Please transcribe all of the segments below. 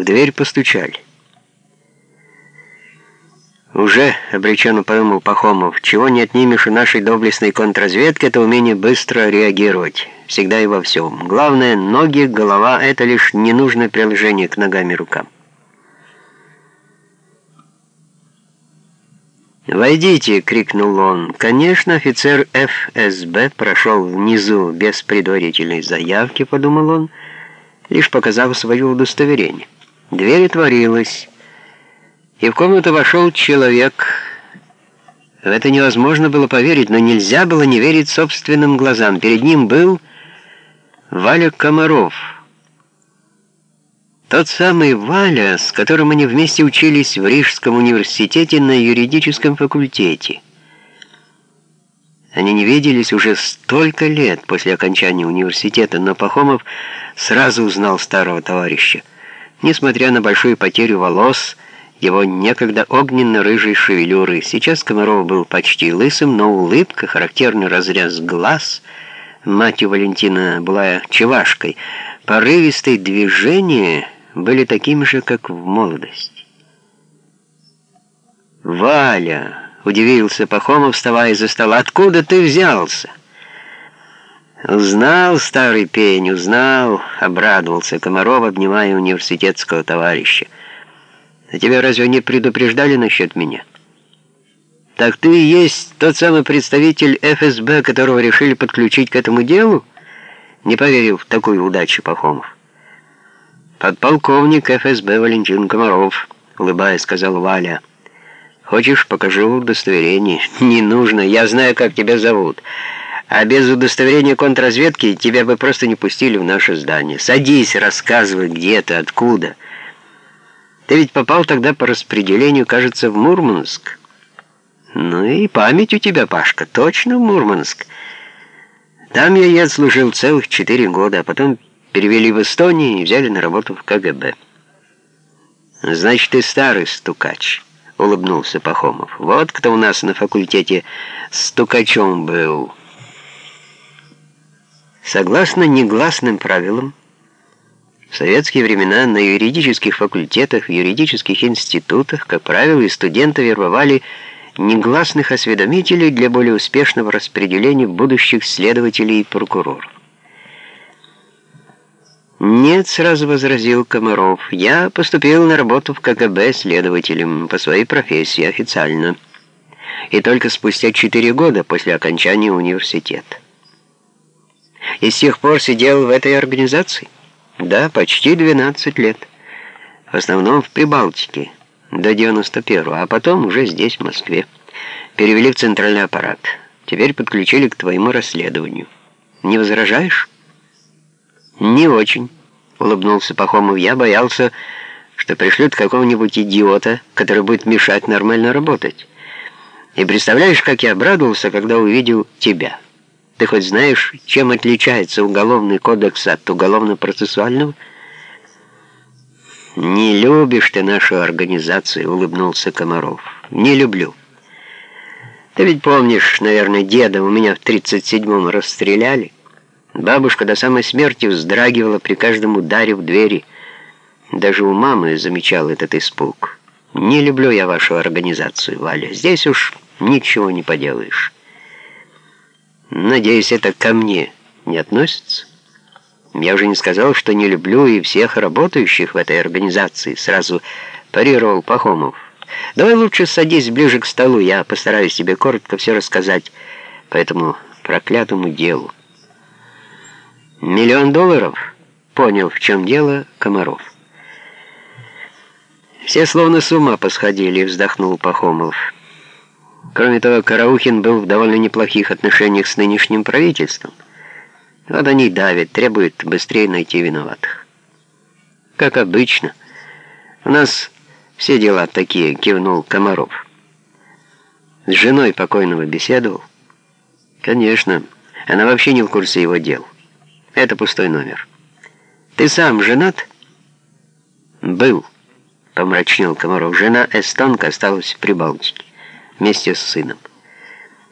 В дверь постучали. Уже обреченно подумал Пахомов, чего не отнимешь у нашей доблестной контрразведки, это умение быстро реагировать. Всегда и во всем. Главное, ноги, голова — это лишь ненужное приложение к ногам и рукам. «Войдите!» — крикнул он. Конечно, офицер ФСБ прошел внизу без предварительной заявки, подумал он, лишь показав свое удостоверение. Дверь отворилась и в комнату вошел человек. В это невозможно было поверить, но нельзя было не верить собственным глазам. Перед ним был Валя Комаров. Тот самый Валя, с которым они вместе учились в Рижском университете на юридическом факультете. Они не виделись уже столько лет после окончания университета, но Пахомов сразу узнал старого товарища. Несмотря на большую потерю волос, его некогда огненно-рыжей шевелюры. Сейчас Комаров был почти лысым, но улыбка, характерный разрез глаз, мать у Валентина была чевашкой, порывистые движения были такими же, как в молодости. «Валя!» — удивился Пахомов, вставая из-за стола. «Откуда ты взялся?» «Узнал, старый пень, узнал», — обрадовался Комаров, обнимая университетского товарища. А тебя разве не предупреждали насчет меня? Так ты и есть тот самый представитель ФСБ, которого решили подключить к этому делу? Не поверил в такую удачу Пахомов. Подполковник ФСБ Валентин Комаров, улыбаясь, сказал Валя. Хочешь, покажу удостоверение? Не нужно, я знаю, как тебя зовут. А без удостоверения контрразведки тебя бы просто не пустили в наше здание. Садись, рассказывай, где ты, откуда. Ты ведь попал тогда по распределению, кажется, в Мурманск. Ну и память у тебя, Пашка, точно в Мурманск. Там я и отслужил целых четыре года, а потом перевели в Эстонию и взяли на работу в КГБ. Значит, ты старый стукач, улыбнулся Пахомов. Вот кто у нас на факультете стукачом был. Согласно негласным правилам, в советские времена на юридических факультетах, юридических институтах, как правило, студенты вербовали негласных осведомителей для более успешного распределения будущих следователей и прокуроров. «Нет», — сразу возразил Комаров, — «я поступил на работу в КГБ следователем по своей профессии официально, и только спустя четыре года после окончания университета. И с тех пор сидел в этой организации». Да, почти 12 лет. В основном в Прибалтике, до 91-го, а потом уже здесь, в Москве. Перевели в центральный аппарат. Теперь подключили к твоему расследованию. Не возражаешь? Не очень, улыбнулся Пахомов. Я боялся, что пришлют какого-нибудь идиота, который будет мешать нормально работать. И представляешь, как я обрадовался, когда увидел тебя». Ты хоть знаешь, чем отличается уголовный кодекс от уголовно-процессуального? «Не любишь ты нашу организацию», — улыбнулся Комаров. «Не люблю. Ты ведь помнишь, наверное, деда у меня в 37-м расстреляли. Бабушка до самой смерти вздрагивала при каждом ударе в двери. Даже у мамы замечал этот испуг. Не люблю я вашу организацию, Валя. Здесь уж ничего не поделаешь». Надеюсь, это ко мне не относится? Я уже не сказал, что не люблю и всех работающих в этой организации, сразу парировал Пахомов. Давай лучше садись ближе к столу, я постараюсь тебе коротко все рассказать по этому проклятому делу. Миллион долларов? Понял, в чем дело, Комаров. Все словно с ума посходили, вздохнул Пахомов. Кроме того, Караухин был в довольно неплохих отношениях с нынешним правительством. Вот они давят, требуют быстрее найти виноватых. Как обычно. У нас все дела такие, кивнул Комаров. С женой покойного беседовал? Конечно. Она вообще не в курсе его дел. Это пустой номер. Ты сам женат? Был, помрачнел Комаров. Жена эстонка осталась в Прибалтике вместе с сыном.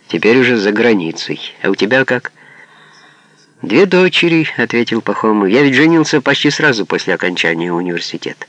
Теперь уже за границей. А у тебя как?» «Две дочери», — ответил Пахомов. «Я ведь женился почти сразу после окончания университета».